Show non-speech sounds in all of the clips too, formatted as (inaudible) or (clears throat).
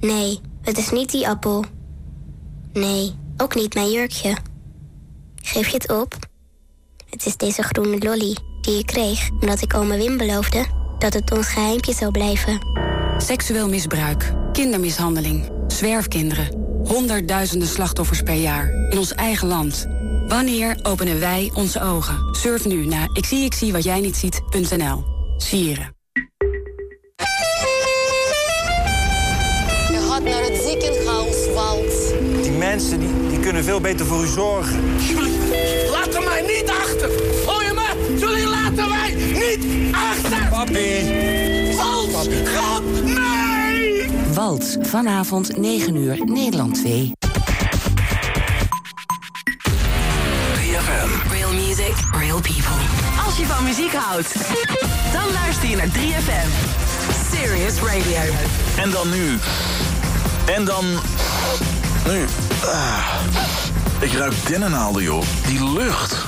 Nee, het is niet die appel. Nee, ook niet mijn jurkje. Geef je het op? Het is deze groene lolly die ik kreeg omdat ik oma Wim beloofde dat het ons geheimpje zou blijven. Seksueel misbruik, kindermishandeling, zwerfkinderen. Honderdduizenden slachtoffers per jaar in ons eigen land. Wanneer openen wij onze ogen? Surf nu naar ik zie ik zie wat jij niet ziet.nl. Sieren. Mensen die, die kunnen veel beter voor u zorgen. Jullie laten mij niet achter. Hoor je me? Jullie laten mij niet achter. Papi. Walt, gaat mee. Walt, vanavond 9 uur, Nederland 2. 3FM. Real music, real people. Als je van muziek houdt, dan luister je naar 3FM. Serious Radio. En dan nu. En dan... Nu. Ah. Ik ruik dennennaalden, joh. Die lucht.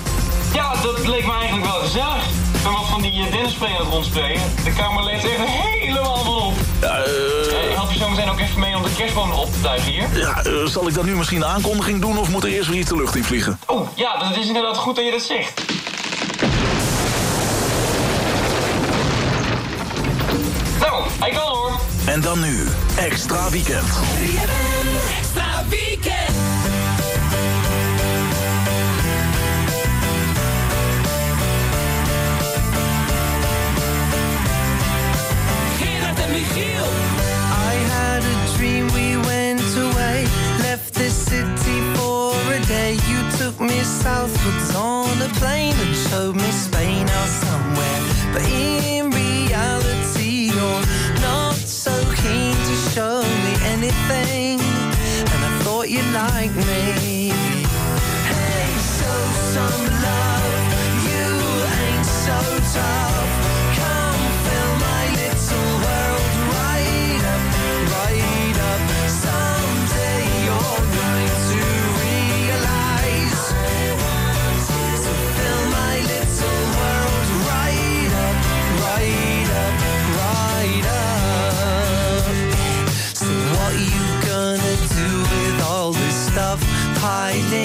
Ja, dat leek me eigenlijk wel gezellig. Ik ben wat van die uh, aan het rondsprayen. De kamer leeft echt helemaal van op. Ja, Eh, Ik eh, help je zo meteen ook even mee om de kerstboom op te tuigen hier. ja, eh, zal ik dan nu misschien de aankondiging doen... of moet er eerst weer iets de lucht in vliegen? Oh, ja, dat is inderdaad goed dat je dat zegt. Nou, hij kan hoor. En dan nu. Extra weekend. Michiel.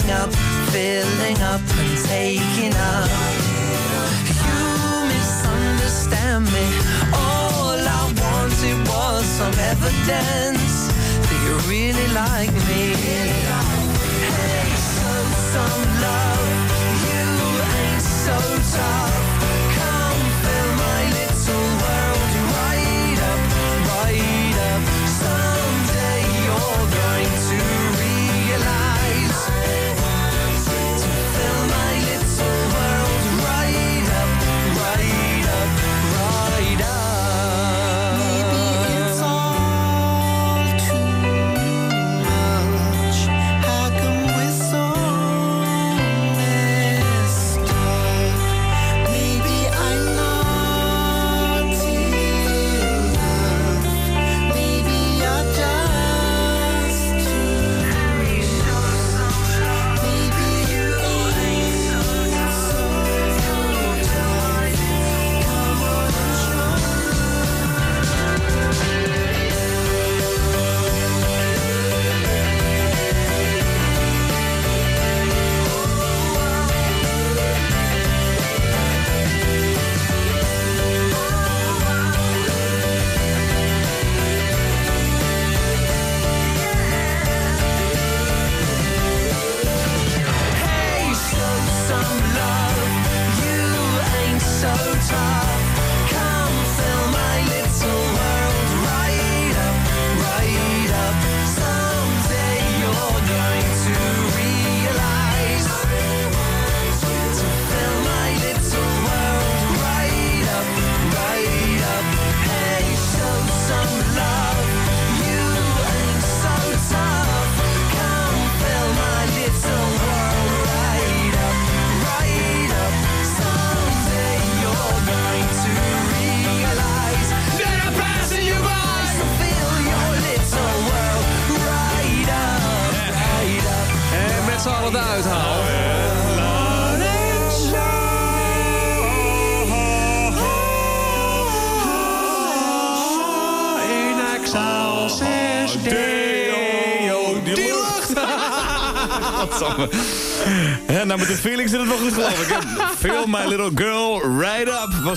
Piling up, filling up and taking up? You misunderstand me. All I wanted was some evidence that you really like me. Hey, show some love. You ain't so tough.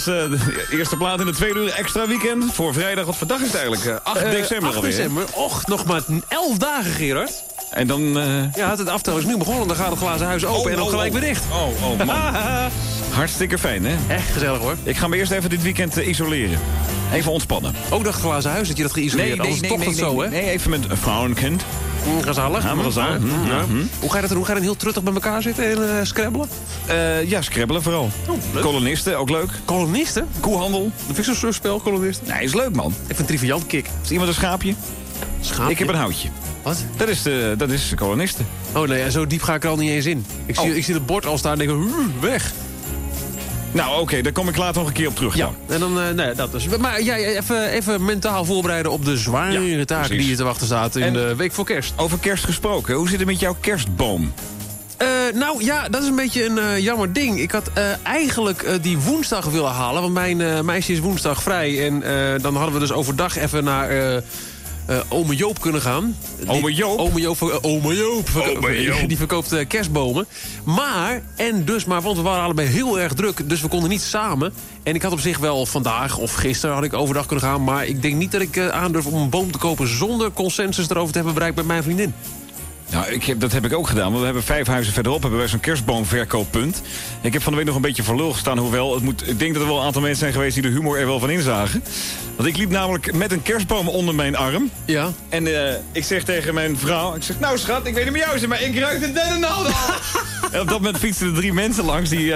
Was eh, de eerste plaat in de tweede uur extra weekend. Voor vrijdag, wat voor dag is het eigenlijk? Eh, 8 Eh, december 8 alweer. december. Och, nog maar 11 dagen, Gerard. En dan... eh, Ja, het aftel is nu begonnen. Dan gaat het glazen huis open Oh, en dan oh, gelijk oh. weer dicht. Oh, oh man. (laughs) Hartstikke fijn, hè? Echt gezellig, hoor. Ik ga me eerst even dit weekend eh, isoleren. Even ontspannen. Ook dat glazen huis, dat je dat geïsoleerd. Anders toch dat zo, hè? Nee, even met een vrouw en kind. Mm, Gezellig. Ja, maar. Ja. Hm, Ja. hm. Hoe ga je dat doen? Hoe ga je dan heel truttig bij elkaar zitten en eh scrabbelen? Eh, ja, scrabbelen vooral. leuk. Kolonisten, ook leuk. Kolonisten? Koehandel. Dat vind ik zo'n spel, kolonisten. Nee, is leuk, man. Even een triviant kick. Is iemand een schaapje? Schaapje? Ik heb een houtje. Wat? Dat is, de, dat is de kolonisten. Oh nee, zo diep ga ik er al niet eens in. Ik zie, Oh. ik zie het bord al staan en denk, "Huh, weg. Nou, oké, daar kom ik later nog een keer op terug. Ja, dan. en dan, eh, nee, dat is. Maar ja, even, even mentaal voorbereiden op de zware Ja, taken die je te wachten staat in En- de week voor kerst. Over kerst gesproken, hoe zit het met jouw kerstboom? Eh, nou ja, dat is een beetje een eh, jammer ding. Ik had eigenlijk die woensdag willen halen, want mijn meisje is woensdag vrij. En dan hadden we dus overdag even naar eh, ome Joop kunnen gaan. Ome Joop? Ome Joop, eh, ome Joop, Ome (laughs) Joop. die verkoopt eh, kerstbomen. Maar, en dus maar, want we waren allebei heel erg druk, dus we konden niet samen. En ik had op zich wel vandaag of gisteren had ik overdag kunnen gaan... maar ik denk niet dat ik aandurf om een boom te kopen... zonder consensus erover te hebben bereikt met mijn vriendin. Nou, ik heb, dat heb ik ook gedaan. Want we hebben vijf huizen verderop hebben wij zo'n kerstboomverkooppunt. Ik heb van de week nog een beetje lul gestaan. Hoewel, het moet, ik denk dat er wel een aantal mensen zijn geweest die de humor er wel van inzagen. Want ik liep namelijk met een kerstboom onder mijn arm. Ja. En eh, ik zeg tegen mijn vrouw, ik zeg, nou schat, ik weet niet met jou, maar ik ruik de dennenal al. en op dat moment fietsten er drie mensen langs die...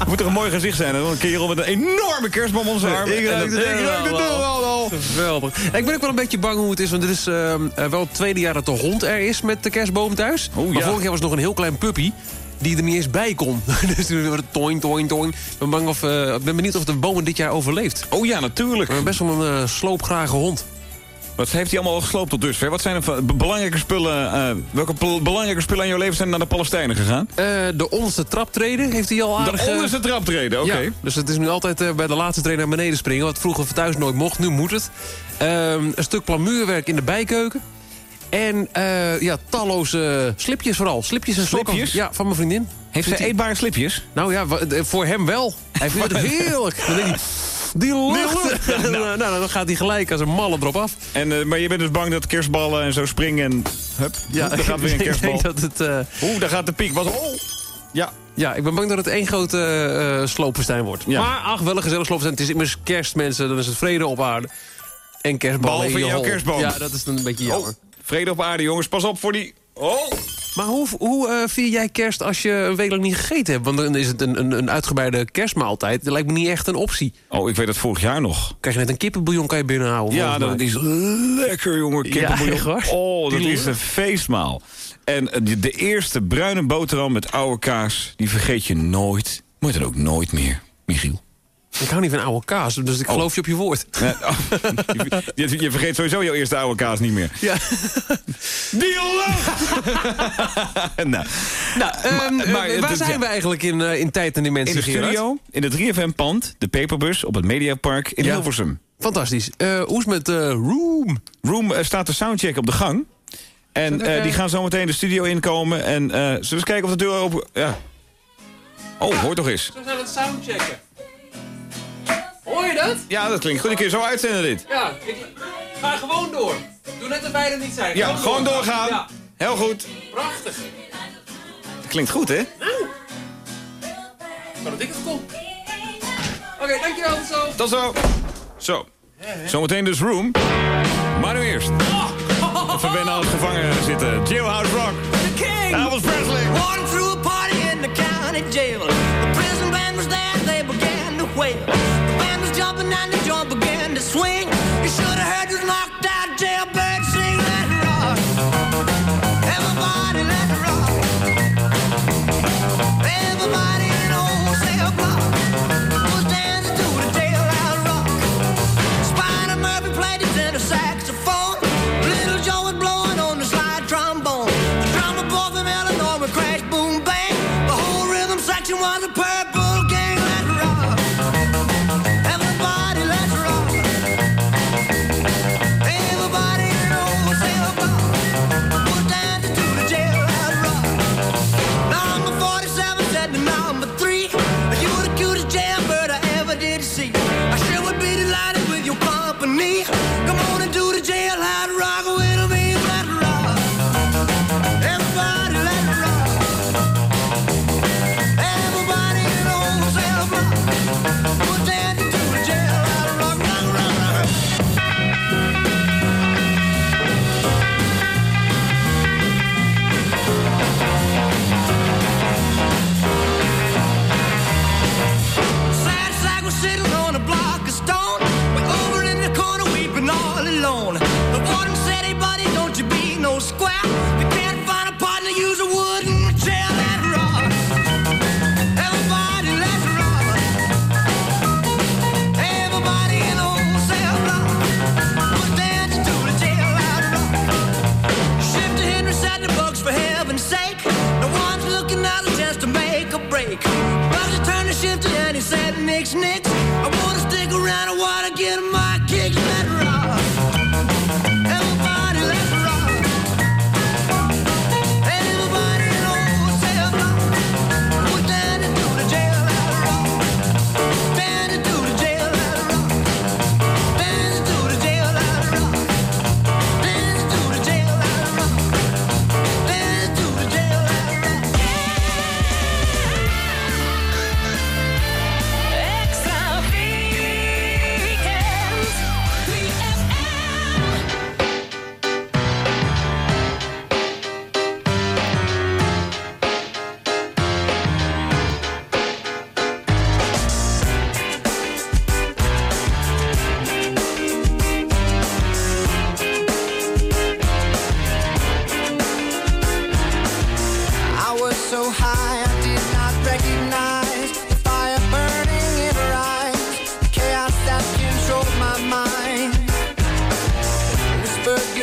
eh, (laughs) moet toch een mooi gezicht zijn, hè? Een kerel met een enorme kerstboom onder zijn arm. Ik ruik de ik ruik de dennenal dennenal al. Geweldig. Ik ben ook wel een beetje bang hoe het is, want dit is eh, eh, wel het tweede jaar dat de hond er is met de kerstboom thuis. Oh, maar vorig jaar was het nog een heel klein puppy die er niet eens bij kon. (laughs) dus toen was het toing, toing, toing. Ik ben, bang of, ik ben benieuwd of de boom het dit jaar overleeft. Oh ja, natuurlijk. Best wel een eh, sloopgrage hond. Wat heeft hij allemaal al gesloopt tot dusver? Wat zijn van- be- belangrijke spullen... eh, welke belangrijke spullen aan jouw leven zijn naar de Palestijnen gegaan? Eh, de onderste traptreden heeft hij al aardig... De onderste traptreden, oké. Ja, dus het is nu altijd eh, bij de laatste train naar beneden springen. Wat vroeger thuis nooit mocht, nu moet het. Ehm, een stuk plamuurwerk in de bijkeuken. En ja, talloze slipjes vooral. Slipjes en sokken. Slipjes? Ja, van mijn vriendin. Heeft hij- eetbare slipjes? Nou ja, voor hem wel. Hij vindt het (laughs) heerlijk. Dan denkt hij, die lucht. (laughs) nou, nou, dan gaat hij gelijk als een malle erop af. En, eh, maar je bent dus bang dat kerstballen en zo springen en... Hup, Ja, daar gaat weer een ik kerstbal. denk dat het... eh, Oeh, daar gaat de piek. Wat, oh. Ja, ja, ik ben bang dat het één grote sloopfestijn wordt. Ja. Maar ach, wel een gezellig sloopfestijn. Het is immers kerst, mensen. Dan is het vrede op aarde. En Behalve in je jouw kerstboom. Ja, dat is dan een beetje jammer. oh. Vrede op aarde, jongens. Pas op voor die... Oh. Maar hoe, hoe eh, vier jij kerst als je een week lang niet gegeten hebt? Want dan is het een, een, een uitgebreide kerstmaaltijd. Dat lijkt me niet echt een optie. Oh, ik weet dat vorig jaar nog. Krijg je net een kippenbouillon kan je binnenhouden. Ja, dat is lekker, jongen. Ja, Kippenbouillon. waar? Oh, dat is een feestmaal. En eh, de, de eerste bruine boterham met oude kaas... die vergeet je nooit. Moet dan ook nooit meer, Michiel. Ik hou niet van oude kaas, dus ik Oh. geloof je op je woord. (laughs) Oh, je, je vergeet sowieso jouw eerste oude kaas niet meer. Ja. (laughs) Die lucht! (laughs) nou, Nou, ehm, Maar- maar eh, waar zijn ja. we eigenlijk in, eh, in tijd en dimensie, in de Gerard? studio, in het 3FM-pand, de Paperbus op het Mediapark in Ja. Hilversum. Fantastisch. Eh, hoe is het met eh, Room? Room staat de soundcheck op de gang. En die gaan zo meteen de studio inkomen. En eh, zullen we eens kijken of de deur open... Ja. Oh, hoor toch eens. We zijn het soundchecken. Dat? Ja, dat klinkt goed. Ik kun je zo uitzenden dit. Ja, ik ga gewoon door. Doe net of wij er niet zijn. Ja, gewoon doorgaan. Ja, Heel goed. prachtig. Dat klinkt goed, hè? Kan dat ik het kom? Oké, dankjewel. Tot zo. Tot zo. Zo. Zometeen dus Room. Maar nu eerst. Even wennen aan het gevangen zitten. Jailhouse Rock. Elvis Presley. Walking through a party in the county jail. The prison band was there, they began to. The band was jumping and the joint began to swing. You should have heard this knocked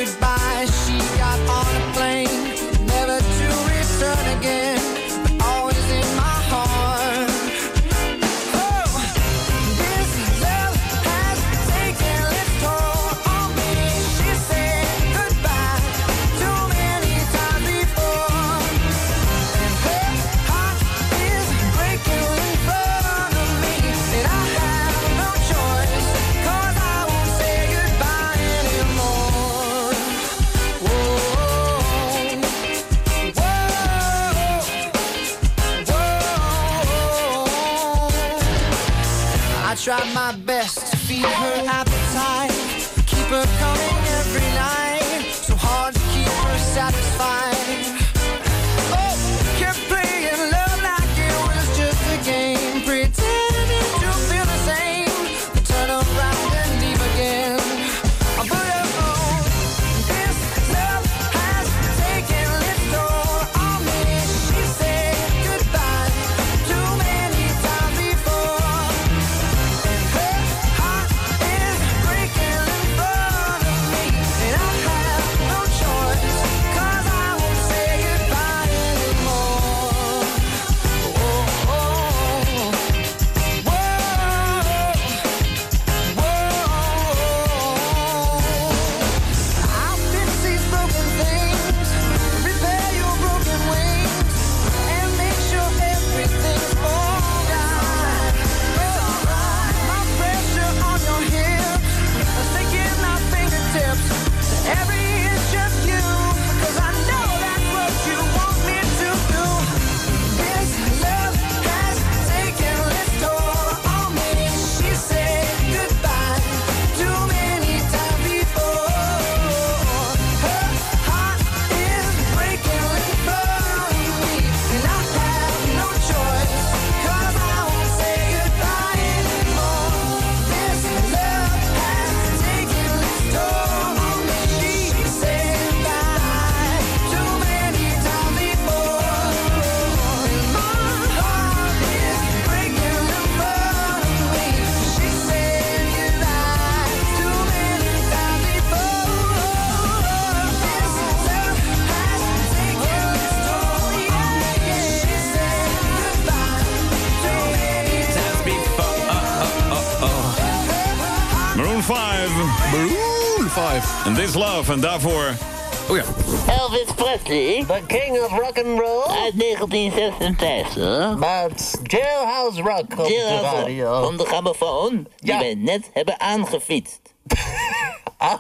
goodbye. af en daarvoor... Oh ja. Elvis Presley. The King of Rock and Roll. Uit 1956. Met Jailhouse Rock op Jailhouse de radio. Van die wij net hebben aangefietst aan-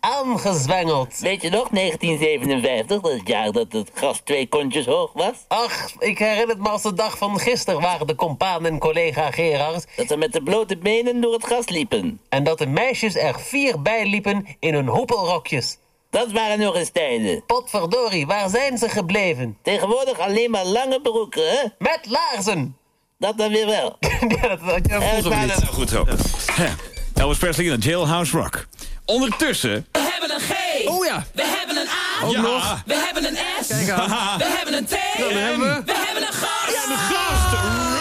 aangezwengeld. Weet je nog, 1957, dat is het jaar dat het gas twee kontjes hoog was? Ach, ik herinner het me als de dag van gisteren, waren de compaan en collega Gerard. Dat ze met de blote benen door het gas liepen. En dat de meisjes er vier bij liepen in hun hoepelrokjes. Dat waren nog eens tijden. Potverdorie, waar zijn ze gebleven? Tegenwoordig alleen maar lange broeken, hè? Met laarzen! (laughs) Dat dan weer wel. ja, dat niet. dat- goed zo. Elvis Presley in de Jailhouse Rock. Ondertussen... We hebben een G. Oh ja. We hebben een A. Ook Ja. nog. We hebben een S. Kijk aan. We hebben een T. Dan hebben we- We hebben een gast. Ja, de gast!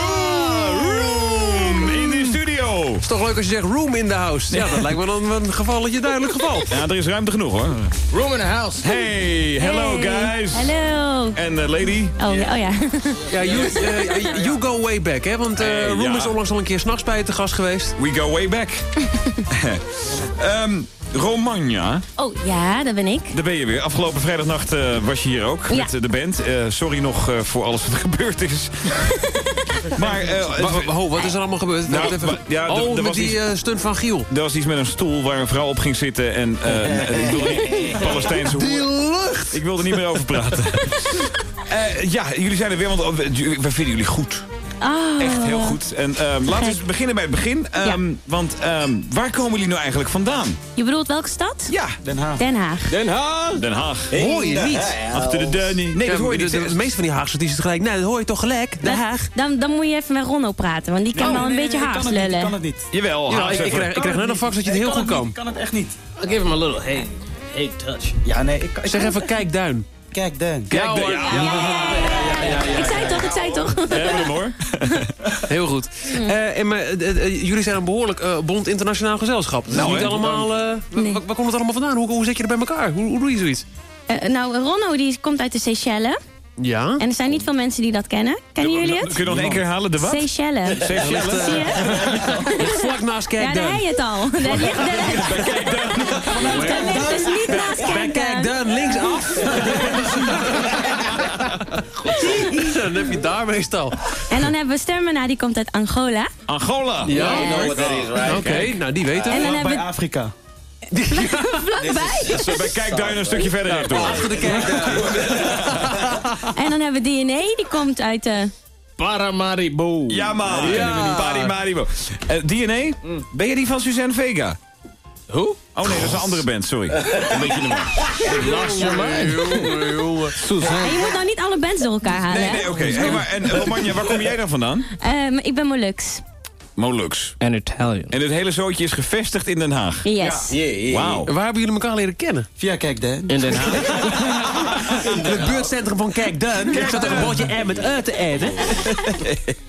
Toch leuk als je zegt room in the house. Ja, dat lijkt me dan een gevalletje duidelijk geval. Ja, er is ruimte genoeg hoor. Room in the house. Hey, hello guys. Hallo. En eh, lady? Oh, ja, oh ja. Ja, you, eh, you go way back, hè? Want eh, Room ja. is onlangs al een keer s'nachts bij je te gast geweest. We go way back. (laughs) Ehm Romagna, Oh ja, dat ben ik. daar ben je weer. Afgelopen vrijdagnacht eh, was je hier ook Ja. met eh, de band. Eh, sorry nog eh, voor alles wat er (laughs) gebeurd is. (laughs) maar eh, ho, wat is er allemaal gebeurd? Nou, even. ja, er- oh, met was die iets- eh, stunt van Giel. er was iets met een stoel waar een vrouw op ging zitten. En eh, Palestijnse Die lucht! Ik wilde er niet meer over praten. (laughs) Eh, ja, jullie zijn er weer, want oh, we we vinden jullie goed. Oh. Echt heel goed. En ehm, laten we eens beginnen bij het begin. Ehm, Want ehm, waar komen jullie nou eigenlijk vandaan? Je bedoelt welke stad? Ja, Den Haag. Den Haag. Den Haag. Den Haag. Hoor je niet? Achter de deur niet. Nee, dat hoor je de, niet. de, de meeste van die Haagse die zitten gelijk. Nee, dat hoor je toch gelijk? Den Haag. Dan, dan moet je even met Ronno praten, want die kan wel een beetje Haags lullen. kan het niet. Jawel, Ja, ik, ik, krijg, ik krijg net een fax dat je het heel goed kan. kan het echt niet. I'll give him a little hey, hey touch. Ja, nee, ik, ik Zeg even, kijk duin. Kijk, Dan. Kijk, Ja, ja, Ik zei het toch, ik zei het toch. we hebben hem hoor. (laughs) Heel goed. Eh, en, maar, eh, eh, jullie zijn een behoorlijk eh, bond internationaal gezelschap. Is Nou, niet allemaal... eh, Nee. waar, waar komt het allemaal vandaan? Hoe, hoe zet je er bij elkaar? Hoe, hoe doe je zoiets? Nou, Ronno die komt uit de Seychelles. Ja? En er zijn niet veel mensen die dat kennen. Kennen jullie het? Kun je nog één keer halen, de wat? Seychelles. Seychelles. Zie je? (laughs) Vlak naast Ja, daar Kijkduin. heb je het al. Dus niet naast Bij Kijkduin. Kijkduin, linksaf. Dan heb je daar meestal. En dan hebben we Stermena, die komt uit Angola. Angola. Ja, what that is, right? Oké, nou die weten En we. dan hebben Bij we Afrika. (laughs) vlakbij. Zo, bij Kijkduin een stukje verder rechtdoor. Achter de Kijkduin. (laughs) En dan hebben we DNA, die komt uit... eh Paramaribo. Ja, man. Ja. Parimaribo. Eh, DNA? Ben je die van Suzanne Vega? Hoe? Oh nee, dat is een andere band, sorry. (laughs) Een beetje de en je moet nou niet alle bands door elkaar halen, Nee, hè? nee, oké. Hey, maar, en Romagna, waar kom jij dan vandaan? Ehm, ik ben Molux. Molux. En Italian. En het hele zootje is gevestigd in Den Haag. Yes. Wauw. Waar hebben jullie elkaar leren kennen? Via Kijk, Dan. In Den Haag. (laughs) In het buurtcentrum van Kijkduin. Ik zat er een bordje R met E te eten.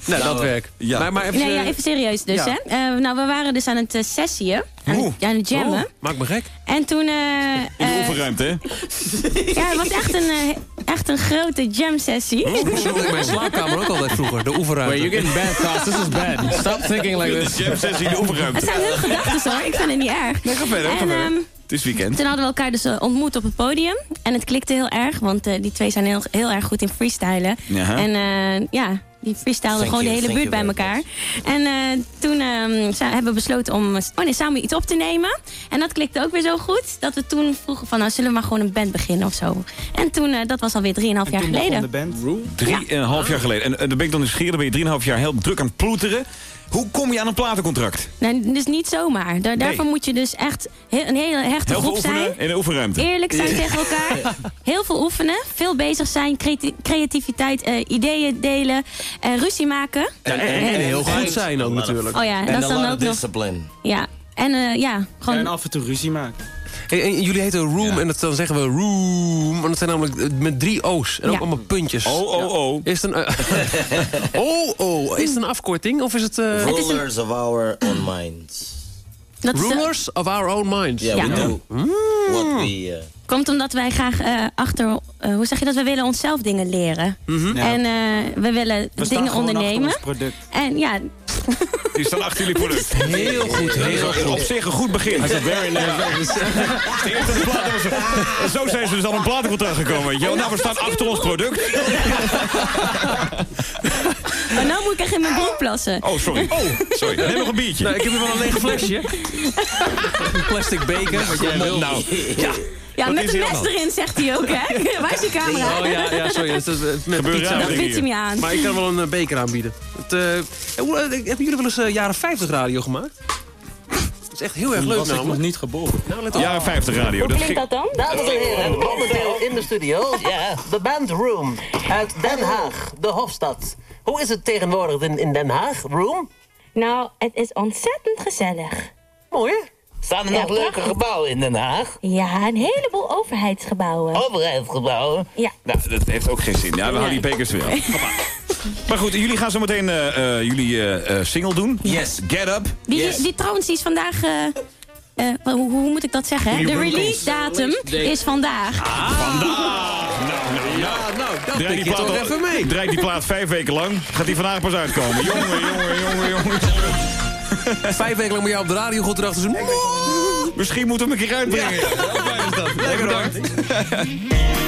nou, dat werkt. Ja. Maar, maar even, Nee, ja, even serieus dus, Ja. hè. Eh, nou, we waren dus aan het uh, sessieën. Aan, Oeh. het- aan het jammen. Oh, maak me gek. En toen... eh, (laughs) In de eh, oefenruimte, hè? (laughs) ja, het was echt een, eh, echt een grote jam-sessie. Zo noemde ik mijn (laughs) slaapkamer ook altijd vroeger. De oefenruimte. Wait, you're getting bad thoughts. This is bad. Stop thinking like De this. jam sessie in de Het oefenruimte. zijn hun gedachten hoor, ik vind het niet erg. Nee, ga verder, ga En, verder. ehm, Het is weekend. Toen hadden we elkaar dus eh, ontmoet op het podium. En het klikte heel erg, want eh, die twee zijn heel, heel erg goed in freestylen. Ja. En eh, ja, die freestylden Thank gewoon you, de hele buurt bij elkaar. En eh, toen ehm, hebben we besloten om oh nee, samen iets op te nemen. En dat klikte ook weer zo goed, dat we toen vroegen van... nou, zullen we maar gewoon een band beginnen of zo. En toen, eh, dat was alweer 3,5 jaar geleden. de band. Drie en een half jaar geleden. En, en dan ben ik dan nieuwsgierig, dan ben je drieënhalf jaar heel druk aan het ploeteren. Hoe kom je aan een platencontract? Nee, dus niet zomaar. Daar, daarvoor moet je dus echt heel, een hele hechte Heel groep zijn. in de oefenruimte. Eerlijk zijn tegen elkaar. (laughs) Heel veel oefenen. Veel bezig zijn. creati- Creativiteit. eh, ideeën delen. eh, ruzie maken. En, en, en heel goed zijn ook natuurlijk. Oh ja, en dat is dan ook nog... discipline. Ja. En eh, ja, gewoon... En af en toe ruzie maken. Hey, en jullie heten Room en dat, dan zeggen we Room. Want dat zijn namelijk eh, met drie O's. En ook allemaal puntjes. Oh, oh, oh. Is het een, eh, (laughs) oh, oh. Is het een afkorting? Of is het... eh, Het is een- Rulers of our own minds. dat is, Rulers of our own minds. Yeah, Ja. we do what we... Uh, komt omdat wij graag eh, achter... hoe zeg je dat? We willen onszelf dingen leren. En eh, we willen We staan dingen ondernemen. ons product. En ja, (laughs) Die staan achter jullie product. Heel goed, heel Op goed. zich een goed begin. Very nice. De eerste platen was- Zo zijn ze dus al een platencontract gekomen. Weet je wel. Nou, we staan achter ons product. Maar nou moet ik echt in mijn broek plassen. Oh, sorry. Oh, sorry. Neem nog een biertje. Nou, ik heb hier wel een leeg flesje. een plastic beker, wat jij wil. Nou, ja. Ja, Wat met is een mes erin, zegt hij ook, hè? (laughs) Waar is die camera? Oh ja, ja sorry. Het is, het- met pizza. dingen biedt hij me aan. Maar ik kan wel een eh, beker aanbieden. Het, eh, hoe, eh, hebben jullie wel eens eh, jaren 50 radio gemaakt? Dat is echt heel erg leuk was ik namelijk. nog niet geboren. Nou, let op. Jaren 50 radio. Hoe Dat klinkt dat dan? Dames en heren, momenteel in de studio, ja, de Band Room uit Den Haag, de Hofstad. Hoe is het tegenwoordig in, in Den Haag, Room? Nou, het is ontzettend gezellig. Mooi, hè? Staan er Ja, nog leuke gebouwen in Den Haag? Ja, een heleboel overheidsgebouwen. Overheidsgebouwen? Ja. Nou, dat heeft ook geen zin. Ja, we houden die bekers weer. (laughs) Maar goed, jullie gaan zo meteen eh, eh, jullie eh, single doen. Yes. Get Up. Die, die trouwens, die is vandaag... eh, eh, hoe, hoe moet ik dat zeggen? hè? De release datum is vandaag. Vandaag. Nou, nou, Ja, nou, dat Draai die, plaat al- even mee. draai die plaat vijf weken lang. Gaat die vandaag pas uitkomen. Jongen, jongen, jongen, jongen. (laughs) (laughs) Vijf weken lang moet je op de radio goed erachter. Misschien moeten we hem een keer uitbrengen. Ja. Is dat? Lekker hoor.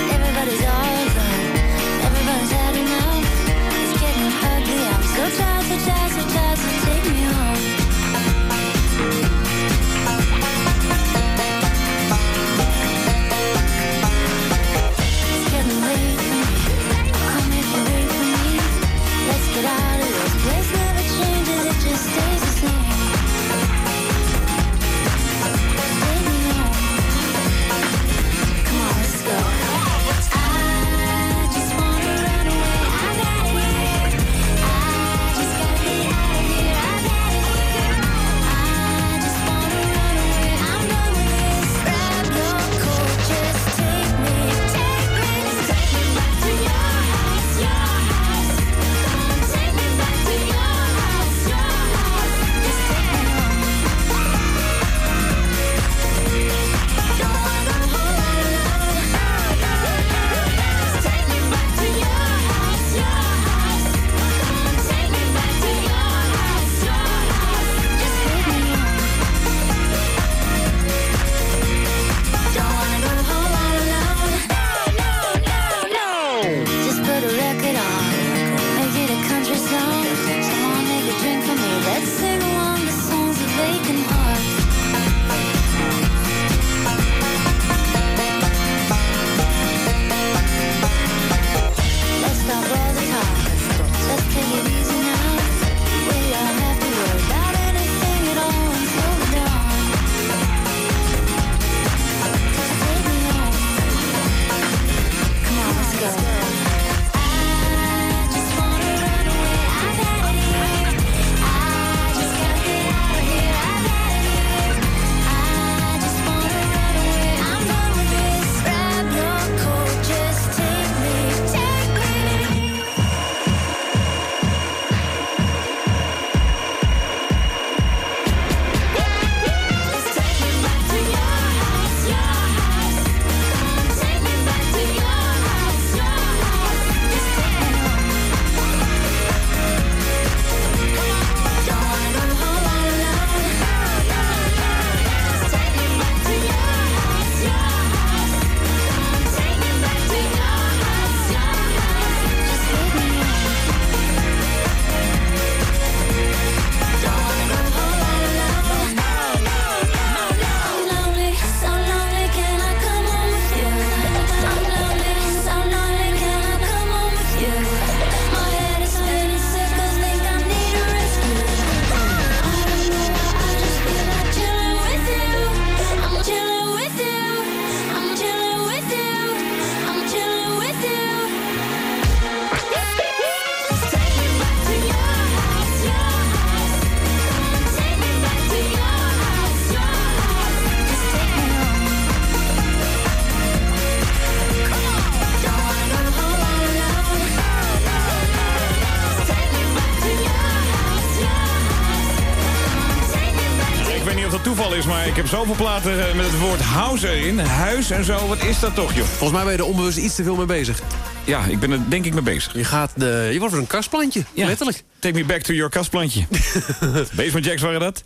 Is, maar ik heb zoveel platen eh, met het woord house erin. Huis en zo, wat is dat toch, joh? Volgens mij ben je er onbewust iets te veel mee bezig. Ja, ik ben er denk ik mee bezig. Je, gaat de, je wordt weer een kastplantje, Ja. letterlijk. Take me back to your kastplantje. (laughs) Basement Jacks waren dat.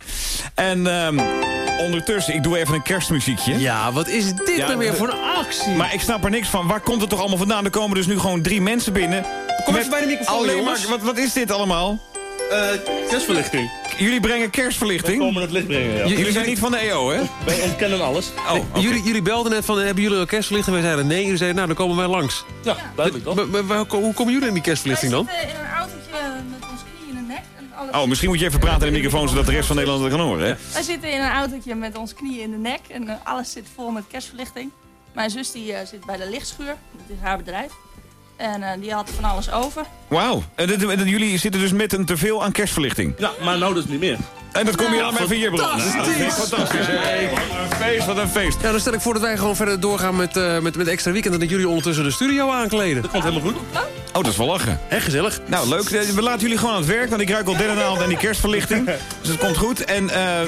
En ehm, ondertussen, ik doe even een kerstmuziekje. Ja, wat is dit Ja, nou weer voor een actie? Maar ik snap er niks van. Waar komt het toch allemaal vandaan? Er komen dus nu gewoon drie mensen binnen. Kom even bij de microfoon, alleen maar, wat, wat is dit allemaal? Kerstverlichting. Jullie brengen kerstverlichting? We komen het licht brengen, ja. Jullie zijn niet van de EO, hè? Wij ontkennen alles. Oh, jullie, jullie belden net van, eh, hebben jullie al kerstverlichting? Wij zeiden nee. Jullie zeiden, nou, dan komen wij langs. Ja, duidelijk toch? Maar- maar- maar hoe komen jullie in die kerstverlichting dan? in een autootje met ons knie in de nek. En alles... Oh, misschien moet je even praten in de microfoon... zodat de rest van Nederland het kan horen, hè? Wij zitten in een autootje met ons knie in de nek. En eh, alles zit vol met kerstverlichting. Mijn zus die, eh, zit bij de lichtschuur. Dat is haar bedrijf. En eh, die had van alles over. Wauw. En jullie zitten dus met een teveel aan kerstverlichting. Ja, maar nou dus niet meer. En dat kom je allemaal even hier belonen. fantastisch. Fantastisch. hè? Wat een feest, wat een feest. Ja, dan stel ik voor dat wij gewoon verder doorgaan met, eh, met, met extra weekend... en dat jullie ondertussen de studio aankleden. Dat komt helemaal goed. Oh, dat is wel lachen. Echt gezellig. Nou, leuk. Eh, We laten jullie gewoon aan het werk, want ik ruik al dennenavond en die kerstverlichting. Dus het komt goed. En eh eh,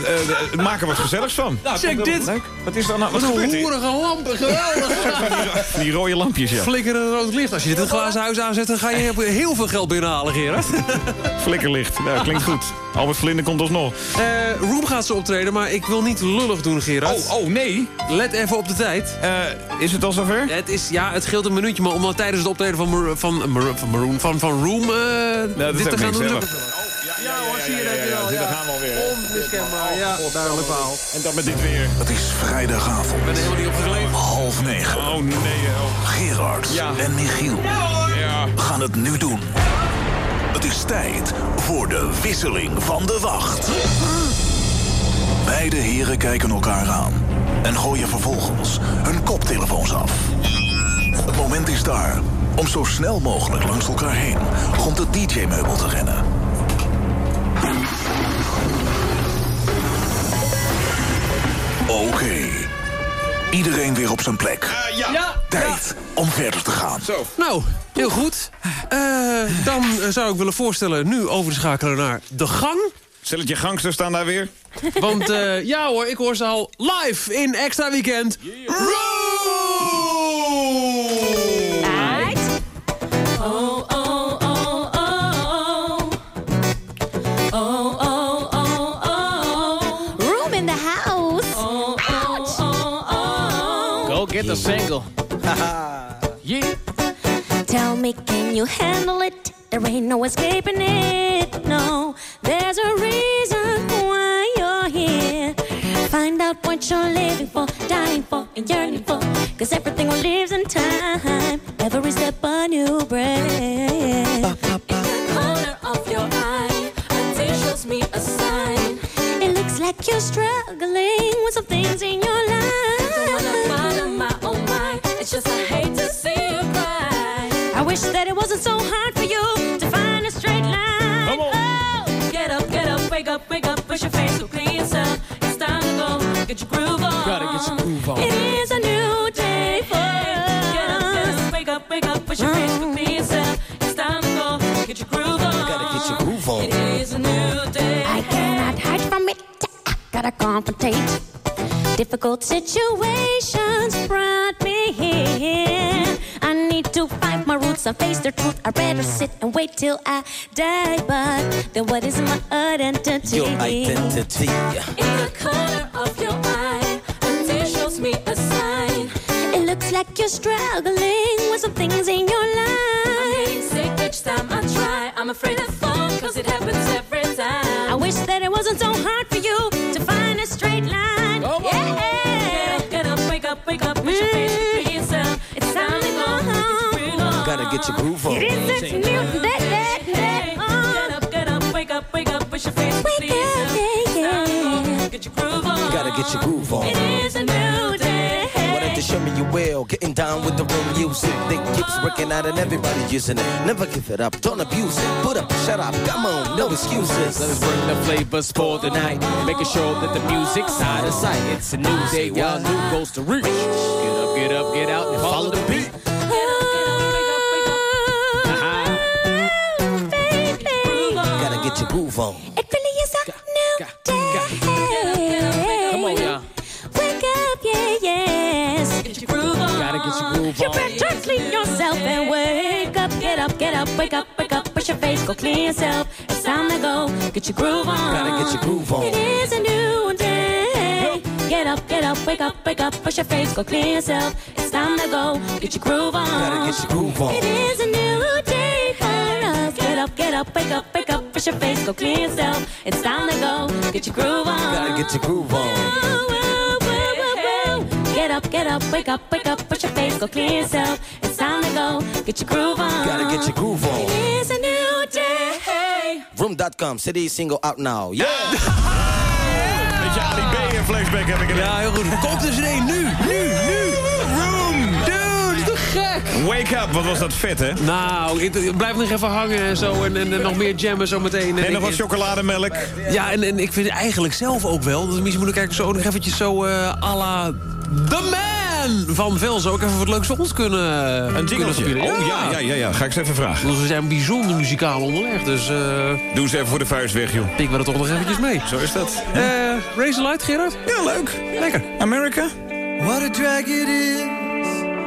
we maken wat gezelligs van. Check dit. Leuk. Wat is er nou? Wat Wat een hoerige lampen, geweldig. (laughs) Die rode lampjes, ja. Flikkerend rood licht. Als je dit het glazen huis aanzet, dan ga je heel veel geld binnenhalen, Gerard. (laughs) Flikkerlicht. Nou, klinkt goed. Albert Vlinder komt alsnog. Eh Room gaat ze optreden, maar ik wil niet lullig doen, Gerard. Oh, oh, nee. Let even op de tijd. Eh, is het al zover? Het is, ja, het scheelt een minuutje, maar om dan tijdens het optreden van, Mar- van, Mar- van Maroon, van, van Room, eh is dit te gaan niks, doen. het wel. Ja, hoor, zie je dat weer al. Daar gaan we alweer. Hè. Onmiskenbaar, ja, duidelijk verhaal. En dan met dit weer. Het is vrijdagavond. Ik ben er helemaal niet. Half negen. Oh, nee. Oh. Gerard Ja. en Michiel Ja. gaan het nu doen. Het is tijd voor de wisseling van de wacht. Beide heren kijken elkaar aan en gooien vervolgens hun koptelefoons af. Het moment is daar om zo snel mogelijk langs elkaar heen rond het DJ-meubel te rennen. Oké. Iedereen weer op zijn plek. Ja. Tijd om verder te gaan. Zo. Nou, heel goed. Eh, dan eh, zou ik willen voorstellen nu over te schakelen naar de gang. Stelletje gangsters staan daar weer. Want eh, ja hoor, ik hoor ze al live in Extra Weekend. Right. (laughs) yeah. Tell me, can you handle it? There ain't no escaping it. No, there's a reason why you're here. Find out what you're living for, dying for, and yearning for. Cause everything lives in time. Every step a new breath. In the Corner of your eye, a shows me a sign. It looks like you're struggling with some things in your Don't wasn't so hard for you to find a straight line. Come on. Oh. Get up, get up, wake up, wake up, push your face, so clean yourself. It's time to go, get your groove on. Gotta get your groove on. It is a new day for Get up, get up, wake up, wake up, push your face, so clean yourself. It's time to go, get your groove on. Gotta get your groove on. It is a new day. I cannot hide from it. I gotta confrontate. Difficult situations brought find my roots and face the truth. I better sit and wait till I die. But then what is my identity? Your identity. In the corner of your eye, a tear shows me a sign. It looks like you're struggling with some things in get your groove on. It is a new day. day, day, uh. Get up, get up, wake up, wake up, push your face, Wake up, yeah, It's time to yeah. get your groove on. Gotta get your groove on. It is a new day. Why don't you show me your will? Getting down with the room music. They keeps working out and everybody using it. Never give it up, don't abuse it. Put up, shut up, come on, no excuses. Let us bring the flavors for the night. Making sure that the music's out of sight. It's a new day, y'all new goals to reach. Groove on. It really is a new day. Come on, y'all. Wake up, yeah, yes. Get your groove on. Gotta get your groove on. You better clean yourself and wake up, get up, get up, wake up, wake up, push your face, go clean yourself. It's time to go, get your groove on. Gotta get your groove on. It is a new day. Get up, get up, wake up, wake up, push your face, go clean yourself. It's time to go, get your groove on. Gotta get your groove on. It is a new day for up, get up, wake up, wake up, brush your face, go clean yourself. It's time to go, get your groove on. Gotta get your groove on. Get up, get up, wake up, wake up, brush your face, go clean yourself. It's time to go, get your groove on. Gotta get your groove on. It's a new day. Room.com, city single out now. Yeah! (laughs) Beetje Ali B en flashback heb ik er. Ja, heel goed. Komt dus er één nu, nu, Wake up, wat was dat vet, hè? Nou, ik, ik blijf nog even hangen en zo. En, en, en nog meer jammen zo meteen. En nog wat ik- chocolademelk. Ja, en, en ik vind eigenlijk zelf ook wel... Dus misschien moet ik eigenlijk zo nog eventjes zo eh à la The Man van Velzo... ook even wat leuks voor ons kunnen Een kunnen jingletje. spelen. Oh ja, ja, ja, ja. Ga ik eens even vragen. Want we zijn bijzonder muzikaal onderlegd, dus... eh Doe ze even voor de vuist weg, joh. pikken we er toch nog eventjes mee. Zo is dat. Eh Razor Light, Gerard? Ja, leuk. Lekker. America? What a drag it is,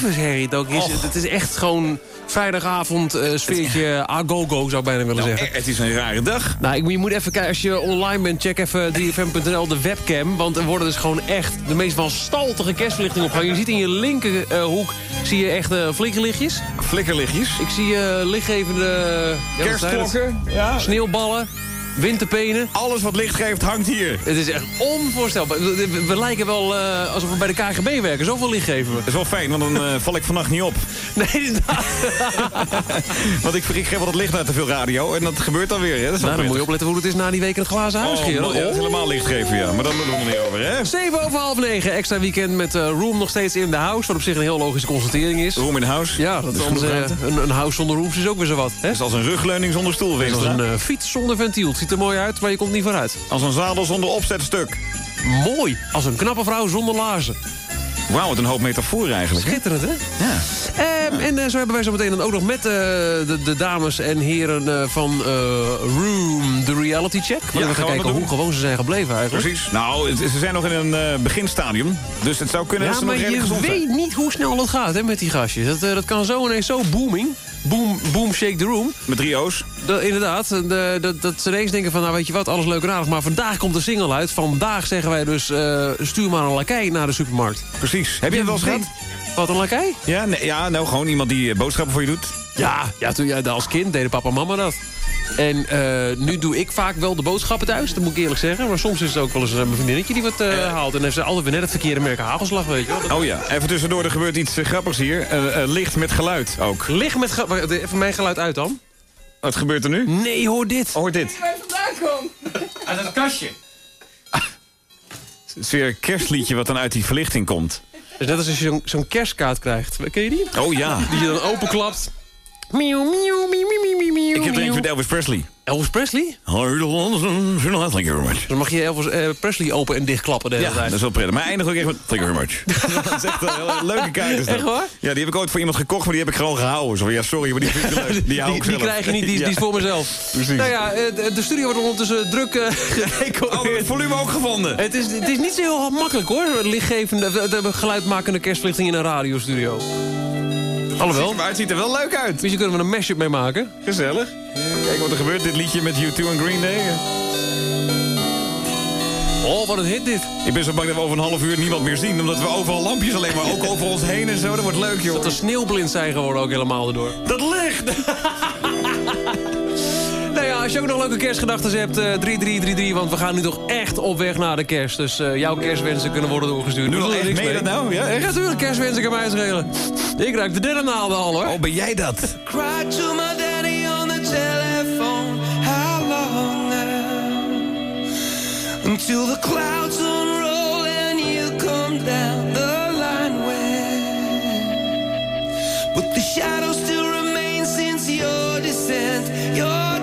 Het ook is? Och. Het is echt gewoon vrijdagavond eh, sfeertje a-go-go, zou ik bijna willen zeggen. Het is een rare dag. Nou, ik, je moet even kijken, als je online bent, check even 3fm.nl de webcam. Want er worden dus gewoon echt de meest wanstaltige kerstverlichting opgehangen. Je ziet in je linkerhoek, zie je echt eh flikkerlichtjes. Flikkerlichtjes. Ik zie eh lichtgevende... ja? Kerstklokken. Ja. Sneeuwballen, winterpenen. Alles wat licht geeft hangt hier. Het is echt onvoorstelbaar. We, lijken wel eh, alsof we bij de KGB werken. Zoveel licht geven we. Dat is wel fijn, want dan eh, val ik vannacht niet op. (laughs) Nee, inderdaad. (laughs) Want ik, ik geef altijd licht naar te veel radio en dat gebeurt dan weer. Hè? Dat is wel Nou, dan moet je opletten hoe het is na die week in het glazen huis, Oh, Gerard. ja, dat helemaal licht geven, ja. Maar dan doen we er niet over, hè? 7 over half 9, extra weekend met eh, Room nog steeds in de house. Wat op zich een heel logische constatering is. Room in house. Ja, dat is anders, een, een house zonder rooms is ook weer zo wat. Hè? Het is als een rugleuning zonder stoel, Het is een fiets zonder ventiel. Het ziet er mooi uit, maar je komt niet vooruit. Als een zadel zonder opzetstuk. Mooi. Als een knappe vrouw zonder laarzen. Wauw, wat een hoop metafoor eigenlijk. Schitterend, hè? Ja. Ehm, En eh, zo hebben wij zo meteen dan ook nog met eh, de, de dames en heren eh, van Room de reality check. Ja, we gaan kijken hoe gewoon ze zijn gebleven eigenlijk. Precies. Nou, het- ze zijn nog in een beginstadium. Dus het zou kunnen Ja, dat ze maar nog je redelijk gezond weet zijn. niet hoe snel dat gaat hè, met die gastjes. Dat, dat kan zo ineens zo booming. Boom, boom, shake the room. Met drie O's. Dat, inderdaad. Eh, dat, dat ze ineens denken van, nou weet je wat, alles leuk en aardig. Maar vandaag komt de single uit. Vandaag zeggen wij dus, eh, stuur maar een lakij naar de supermarkt. Precies. Heb je het wel eens gehad? Wat, een lakij? Ja, nee, ja, nou gewoon iemand die eh, boodschappen voor je doet. Ja, ja, toen, ja, als kind deden papa en mama dat. En eh, nu doe ik vaak wel de boodschappen thuis, dat moet ik eerlijk zeggen. Maar soms is het ook wel eens eh, mijn vriendinnetje die wat eh, haalt. En heeft ze altijd weer net het verkeerde merk hagelslag, weet je wel. Dat- Oh ja, even tussendoor, er gebeurt iets grappigs hier. Licht met geluid ook. Licht met geluid. Even mijn geluid uit dan. Wat gebeurt er nu? Nee, hoor dit. Hoor dit. Waar je vandaan komt. Uit het kastje. Het is weer een kerstliedje wat dan uit die verlichting komt. Is net als als je zo'n zo'n kerstkaart krijgt. Ken je die? Oh ja. Die je dan openklapt. Miauw, miauw, miauw, miauw, miauw, miauw, Ik heb er eentje met Elvis Presley. Elvis Presley? Thank you very much. Dan mag je Elvis eh, Presley open en dichtklappen de hele Ja, tijd. dat is wel prettig. Maar hij eindigt ook echt met thank you very much. (laughs) dat is echt een hele leuke kaart. is dat. Echt waar? Ja, die heb ik ooit voor iemand gekocht, maar die heb ik gewoon gehouden. Zo van, ja, sorry, maar die vind ik leuk. (laughs) Die, hou Die, ik die krijg je niet, die, is- die is Ja. voor mezelf. Precies. Nou ja, eh, de, de studio wordt ondertussen druk eh. (laughs) Oh, het volume ook gevonden. Het is, het is niet zo heel makkelijk hoor, lichtgevende, de, de geluidmakende kerstverlichting in een radiostudio. Alhoewel. Maar het ziet er wel leuk uit. Misschien kunnen we een mashup mee maken. Gezellig. Kijk wat er gebeurt, dit liedje met U2 en Green Day. Oh, wat een hit dit. Ik ben zo bang dat we over een half uur niemand meer zien. Omdat we overal lampjes alleen maar ook over ons heen en zo. Dat wordt leuk, joh. Dat we sneeuwblind zijn geworden ook helemaal erdoor. Dat licht! (laughs) Als je ook nog leuke kerstgedachten hebt, eh 3333, want we gaan nu toch echt op weg naar de kerst. Dus eh, jouw kerstwensen kunnen worden doorgestuurd. Doe Doe nog echt niks mee dat nou? Ja, echt? Ja, natuurlijk, kerstwensen kan mij schelen. Ik ruik de derde naalden al, hoor. Oh, ben jij dat? Cried to my daddy on the telephone. How long now? Until the clouds unroll and you come down the line when. But the shadow still remains since your descent. Your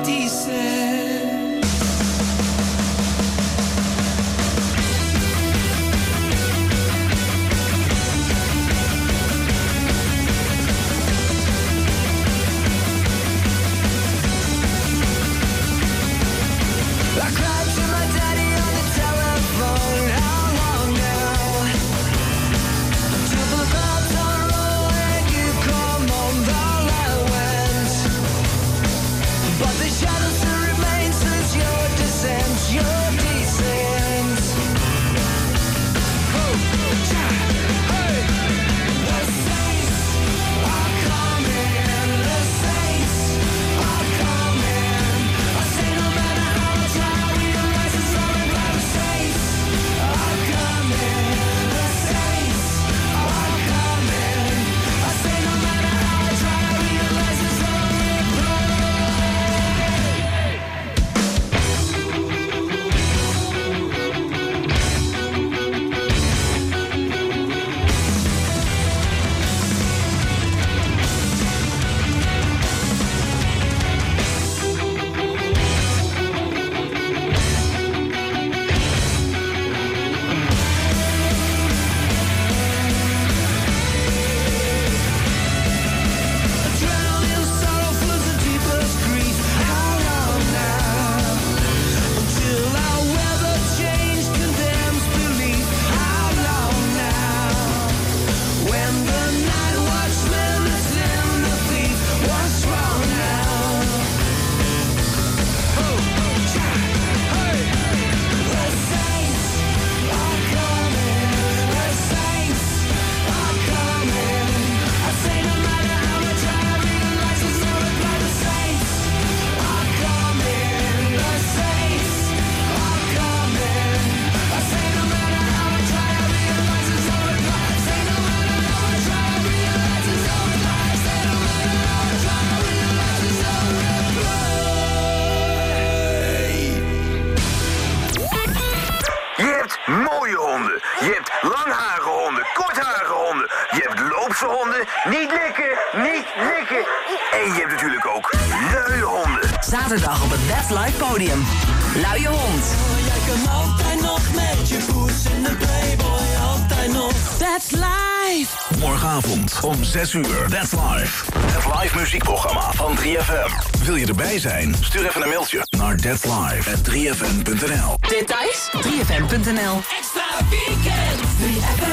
6 uur. That's live. Het live muziekprogramma van 3FM. Wil je erbij zijn? Stuur even een mailtje naar thatslive@3fm.nl. Details? 3fm.nl Extra weekend. 3FM.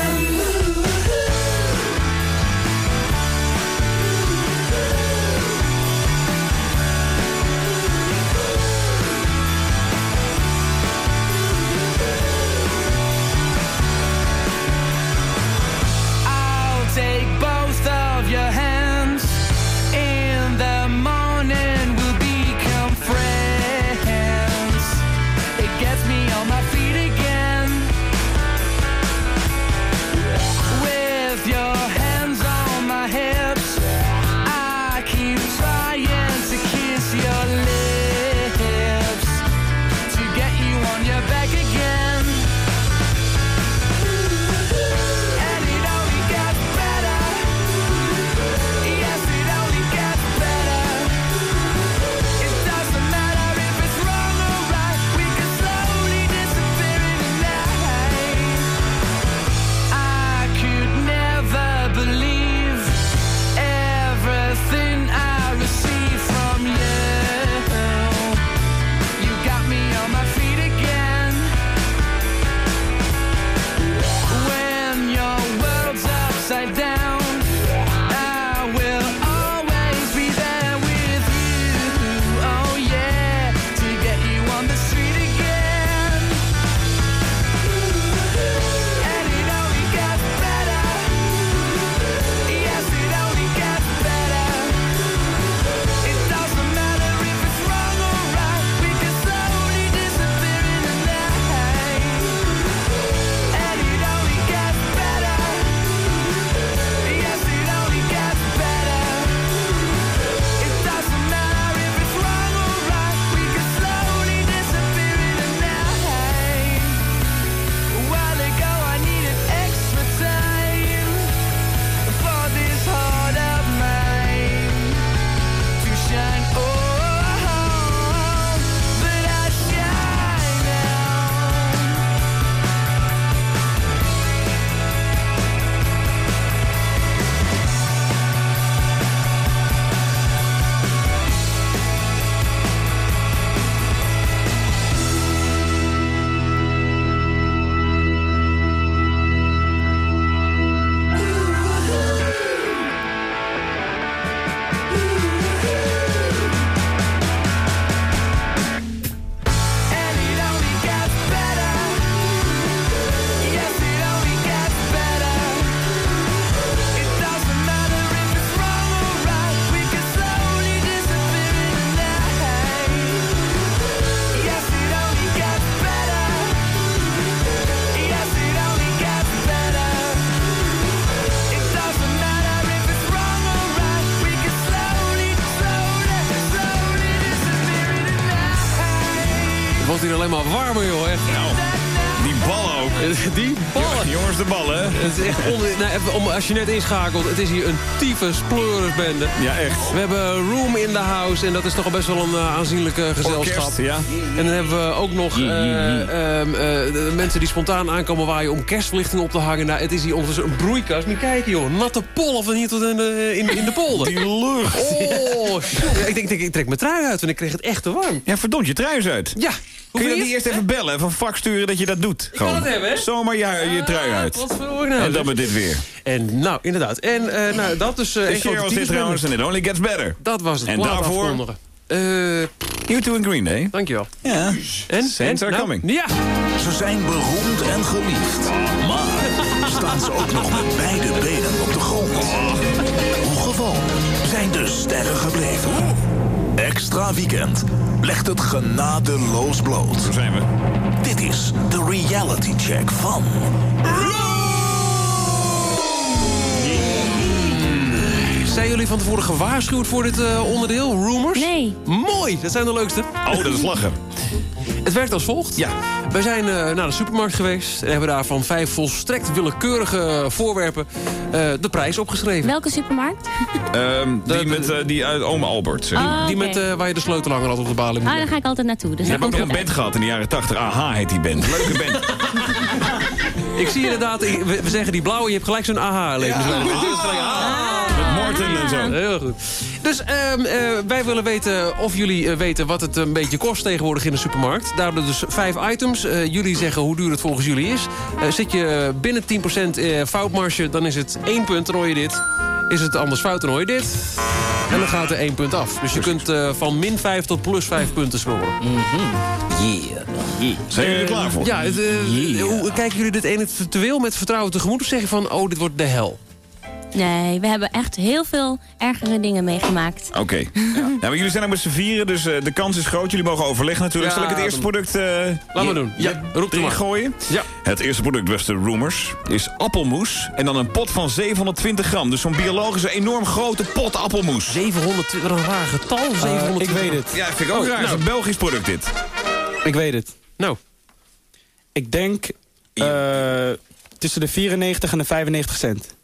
Als je net inschakelt, het is hier een tyfus pleurisbende. Ja, echt. We hebben Room in the House en dat is toch al best wel een uh, aanzienlijke gezelschap. Orkest, ja. En dan hebben we ook nog uh, um, uh, de mensen die spontaan aankomen waaien om kerstverlichting op te hangen. Nou, het is hier ondertussen een broeikas. Moet je kijken, joh. Natte pollen van hier tot in de, in, in de polder. Die lucht. Oh, shit. ik, denk, ik, ik trek mijn trui uit, want ik kreeg het echt te warm. Ja, verdomd, je trui is uit. Ja. Kun je dat niet eerst even bellen, van vak sturen dat je dat doet? Ik kan het hebben, hè? Zomaar ja, je trui uit. Wat voor nou, en dan met dit weer. En nou, inderdaad. En uh, nou, dat dus... Uh, was dit trouwens en it only gets better. Dat was het. En daarvoor... Uh, U2 en Green Day. Dankjewel. Ja. En? Saints are nou, coming. Ja. Ze zijn beroemd en geliefd. Maar staan ze ook nog met beide benen op de grond? Hoe gewoon zijn de sterren gebleven? Extra Weekend legt het genadeloos bloot. Zo zijn we. Dit is de reality check van... Zijn jullie van tevoren gewaarschuwd voor dit uh, onderdeel, Rumors? Nee. Mooi, dat zijn de leukste. Oh, dat is lachen. Het werkt als volgt. Ja. Wij zijn uh, naar de supermarkt geweest en hebben daar van vijf volstrekt willekeurige voorwerpen uh, de prijs opgeschreven. Welke supermarkt? um, die, de, met, uh, die uit Ome Albert. Oh, die okay. met waar je de sleutelhanger had op de balie moet Ah, daar ga ik altijd naartoe. Dus hebt ook nog een band gehad in de jaren 80. Aha heet die band. Leuke band. (laughs) Ik zie inderdaad, ik- we zeggen die blauwe, je hebt gelijk zo'n aha-erlevenis. bij de mensen. Dat is gelijk, ah. Zo. Heel goed. Dus ehm, eh, wij willen weten of jullie eh, weten wat het een beetje kost tegenwoordig in de supermarkt. Daardoor dus vijf items. Eh, jullie zeggen hoe duur het volgens jullie is. Eh, zit je binnen 10% eh, foutmarge, dan is het één punt, dan hoor je dit. Is het anders fout, dan hoor je dit. En dan gaat er één punt af. Dus je kunt eh, van min 5 tot plus 5 punten scoren. Yeah. Zijn jullie er klaar voor? Ja, het, hoe, kijken jullie dit eventueel met vertrouwen tegemoet? Of zeggen van, oh, dit wordt de hel? Nee, we hebben echt heel veel ergere dingen meegemaakt. Oké. Ja. maar jullie zijn ook met z'n vieren, dus eh, de kans is groot. Jullie mogen overleggen natuurlijk. Ja, Zal ik het eerste product eh maar hier- doen. Ja, roep er erin maar. gooien? Ja. Het eerste product, beste rumors, is appelmoes. En dan een pot van 720 gram. Dus zo'n biologische, enorm grote pot appelmoes. 720, wat een raar getal. 720. ik weet het. Ja, vind ik ook Oh, raar. Het is nou. een Belgisch product dit. Ik weet het. Nou. Ik denk eh, tussen de 94 en de 95 cent.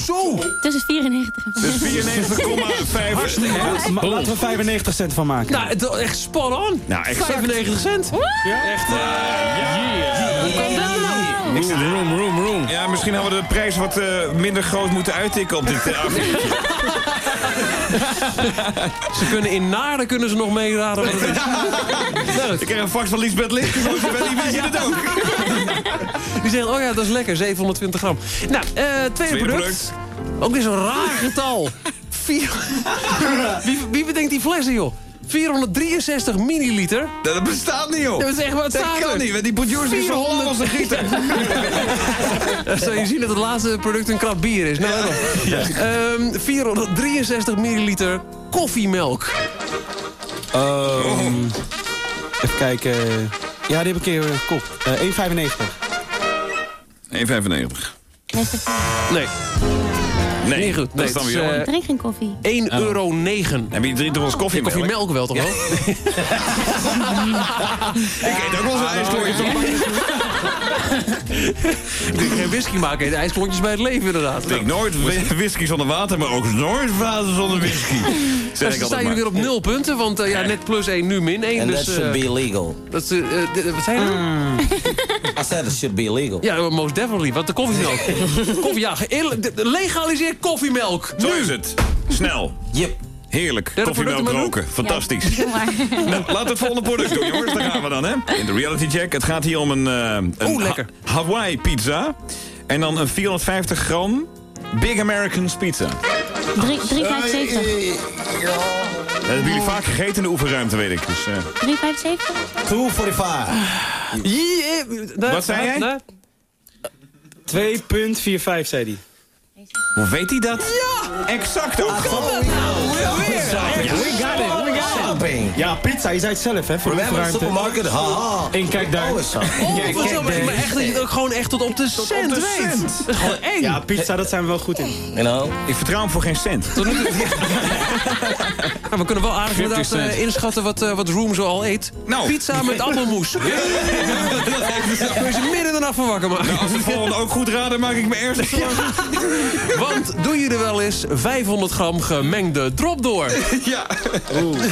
Zo! Tussen 94 en Dus 94,5. Hartstikke goed. Ma- Laten we 95 cent van maken. Nou, het, echt spot on. Nou, exact. 95 cent. Ja? Echt, eh, Room, room, room. Ja, misschien hadden we de prijs wat eh, minder groot moeten uittikken op dit uh, (laughs) (laughs) Ze kunnen in Naarden kunnen ze nog meeraden wat het is. (laughs) Nou, Ik kreeg een fax van Lisbeth Licht. Die wist je het ook. (laughs) Die zeggen, oh ja, dat is lekker, 720 gram. Nou, eh tweede, Tweede product. product. Ook weer zo'n raar getal. Vier... wie, wie bedenkt die flessen, joh? 463 milliliter. Dat bestaat niet, joh. Ja, dat is echt wat Dat staat kan er. niet, want die producer is zo lang als een gieter. (laughs) Je zien dat het laatste product een krat bier is. Nou, Ehm 463 milliliter koffiemelk. Ehm, Even kijken. Ja, die heb ik een keer eh, kop. Eh 1,95. 1,95. Nee. Nee, Niet goed. dat Nee, is dan weer jammer. eh, Drink geen koffie. 1,09 euro. 9. Heb je drie druppels koffie? koffiemelk wel, toch wel? (laughs) Ik eet ook wel eens een ijsklontje. toch? (laughs) (laughs) Ik geen whisky maken, eet ijsklontjes bij het leven inderdaad. Ik drink nooit whi- (laughs) whisky zonder water, maar ook nooit water zonder whisky. (laughs) Nou, Zeg ze ik staan jullie weer op nul punten, want eh, ja, net plus 1, nu min 1. And dus, that should eh, be illegal. dat is, dit- wat zei je nou? I said it should be illegal. Ja, most definitely, want de koffiemelk. Koffie, ja, legaliseer koffiemelk. Zo is het. Snel. Yep. Heerlijk. Koffiemelk roken. Fantastisch. (laughs) Nou, laten we het volgende product doen, jongens. Daar gaan we dan, hè. In de reality check. Het gaat hier om een, eh een. Ha- Hawaii pizza. En dan een 450 gram Big Americans pizza. Drie- 3,75. Dat hebben jullie vaak gegeten in de oefenruimte, weet ik. Dus, eh, 3,75? 245. Wat zei jij? Nou, 2,45 zei hij. Hoe weet hij dat? Ja! Exact ook. We got it, we got Shopping. Ja, pizza, je zei het zelf, hè, voor de supermarket? Ha. En kijk daar. (laughs) Kijk, Wat zo, kijk maar, echt dat je het ook gewoon echt tot op de cent de weet. cent. Dat is gewoon eng. Ja, pizza, dat zijn we wel goed in. You know? Ik vertrouw hem voor geen cent. Nou, (laughs) we kunnen wel aardig 50 inderdaad eh, inschatten wat, eh, wat Room zo al eet. Nou. Pizza met (laughs) appelmoes. Kun je ze midden in de nacht van wakker maken. Nou, als we het volgende ook goed raden, maak ik me ernstig zorgen. Want doe je er wel eens 500 gram gemengde drop door? Ja. Oeh.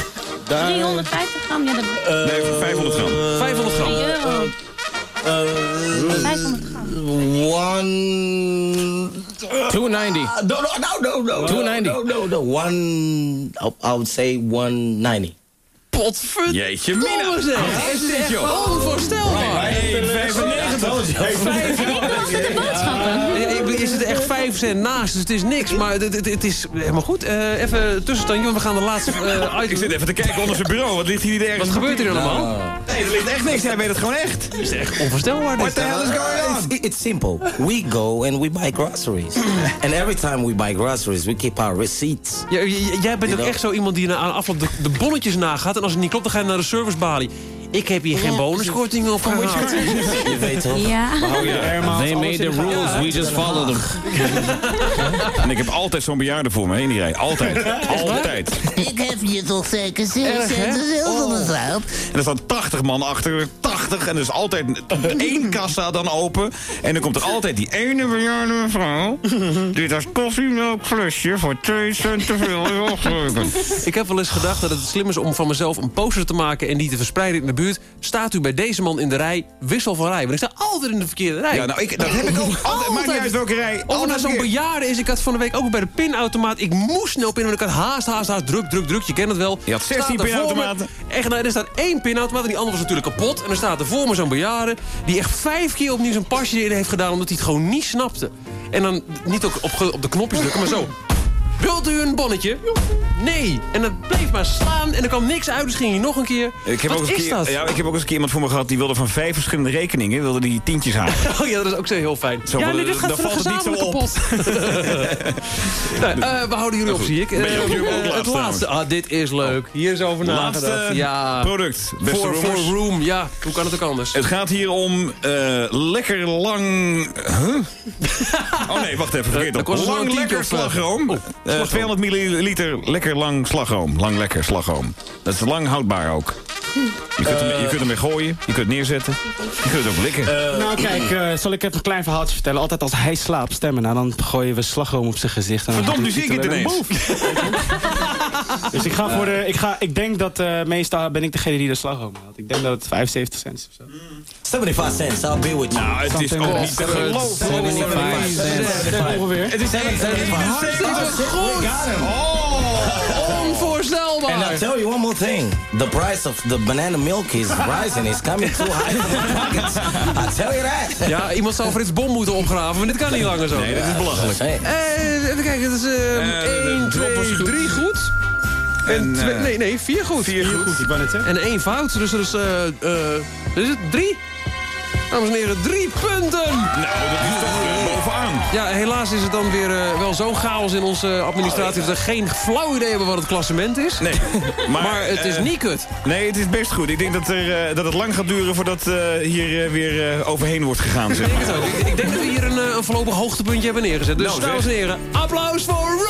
Daar, 350 gram, ja, dat Nee, voor 500 gram. 500 gram. 3 euro. Uh, 500 gram. one. 290. Uh, no, no, no, no, no. 290. No, no, no. One. I, would say 190. Potverdomme Jeetje, mina. zeg. Wat Het is dit, joh? onvoorstelbaar. 1,95. Ik de boodschappen. Eh, Zit er echt 5 cent naast, dus het is niks. Maar het, het, het is helemaal goed. Eh, even tussenstandje, want we gaan de laatste eh (laughs) Ik item... zit even te kijken onder zijn bureau. Wat ligt hier ergens? Wat gebeurt hier allemaal? Nee, er ligt echt niks. Hij weet het gewoon echt. Het is echt onvoorstelbaar What the hell is going on? It's, it's simple. We go and we buy groceries. (clears throat) and every time we buy groceries, we keep our receipts. Ja, jij bent ook know? echt zo iemand die aan afloop de, de bonnetjes nagaat. En als het niet klopt, dan ga je naar de servicebalie. Ik heb hier geen bonuskorting op gehad. (laughs) Je weet toch? Ja. They made the rules, we just follow them. (laughs) En ik heb altijd zo'n bejaarde voor me in die rij. Altijd. Altijd. Ik heb je toch zeker Erg, hè? zilver En er staan 80 man achter. 80 80 en er is altijd één kassa dan open. En dan komt er altijd die ene bejaarde mevrouw... die dat koffiemelkflesje voor 2 cent te veel heeft. Ik heb wel eens gedacht dat het slim is om van mezelf een poster te maken... en die te verspreiden in de buurt. Staat u bij deze man in de rij, wissel van rij. Want ik sta altijd in de verkeerde rij. Ja, nou, ik, dat heb ik ook. Altijd, maakt niet uit welke rij. Of nou zo'n bejaarde is. Ik had van de week ook bij de pinautomaat. Ik moest snel pinnen, want ik had haast, haast, haast. Druk, druk, druk. Je kent het wel. Je had 16 Staat er voor me- pinautomaten. Echt, nou, er staat één pinautomaat en die andere was natuurlijk kapot. En er staat voor me zo'n bejaarde... die echt vijf keer opnieuw zijn pasje erin heeft gedaan... omdat hij het gewoon niet snapte. En dan niet ook op, op de knopjes drukken, maar zo... Wilt u een bonnetje? Nee. En dat bleef maar slaan en er kwam niks uit, dus ging hij nog een keer. Ik heb, Wat ook eens is een keer, dat? ja, ik heb ook eens een keer iemand voor me gehad... die wilde van vijf verschillende rekeningen... wilde die tientjes halen. (laughs) Oh ja, dat is ook zo heel fijn. Zo ja, van, nee, dit eh, gaat voor het niet zo gezamenlijke pot. (laughs) nou, eh, we houden jullie op, zie ik. Ben je Eh, het laatste. Ah, dit is leuk. Hier is over Laatste nagedacht. Ja. product. Voor, room, ja. Hoe kan het ook anders? Het gaat hier om eh, lekker lang... Huh? (laughs) Oh nee, wacht even, verkeerd op. Lang lekker slagroom. Oh, Eh, 200 milliliter lekker lang slagroom. Lang lekker slagroom. Dat is lang houdbaar ook. Je kunt, ermee, je kunt ermee gooien, je kunt neerzetten. Je kunt het ook likken. nou kijk, eh, zal ik even een klein verhaaltje vertellen. Altijd als hij slaapt stemmen, nou, dan gooien we slagroom op zijn gezicht. En dan Verdomd, nu zie ik het ineens. (laughs) Dus ik ga voor de. Ik, ga, ik denk dat eh, meestal ben ik degene die de slagroom haalt. Ik denk dat het 75 cent is of zo. 75 cents, I'll be with you. Nou, het is ook niet te geloven. 75 cents. Ongeveer. Het is echt... Onvoorstelbaar. And I'll tell you one more thing. The price of the banana milk is rising. It's coming too high for the pockets. I tell you that. Ja, iemand zou Frits Bom moeten opgraven, maar dit kan niet langer zo. Nee, dat is belachelijk. Eh, even kijken, het is eh Eh, 1, de drop was 2, goed. 3 goed. En En, twee, eh, nee, nee, 4 goed. Vier goed. Ik wou net zeggen. En één fout, dus er is, eh eh is het 3? Dames en heren, drie punten! Nou, dat is toch eh, bovenaan. Ja, helaas is het dan weer eh, wel zo'n chaos in onze administratie... dat we geen flauw idee hebben wat het klassement is. Nee, (laughs) maar, Maar het is eh, niet kut. Nee, het is best goed. Ik denk dat, er, dat het lang gaat duren voordat hier weer overheen wordt gegaan. Zeg Ik, denk het ook. Ik, ik denk dat we hier een, een voorlopig hoogtepuntje hebben neergezet. Dus, Nou, dames en heren, applaus voor!